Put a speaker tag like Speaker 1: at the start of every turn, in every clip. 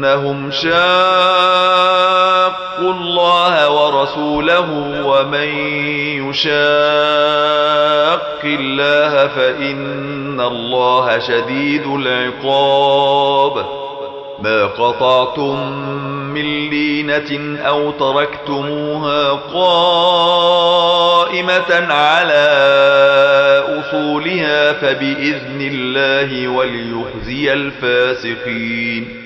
Speaker 1: بأنهم شاقوا الله ورسوله ومن يشاق الله فإن الله شديد العقاب. ما قطعتم من لينة أو تركتموها قائمة على أصولها فبإذن الله وليخزي الفاسقين.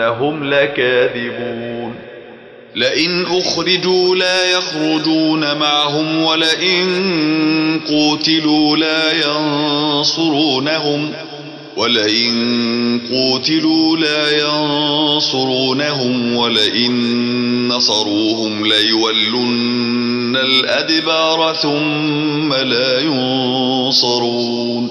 Speaker 1: إنهم لكاذبون.
Speaker 2: لئن أخرجوا لا يخرجون معهم ولئن قوتلوا لا ينصرونهم ولئن قوتلوا لا ينصرونهم ولئن نصروهم ليولن الأدبار ثم لا ينصرون.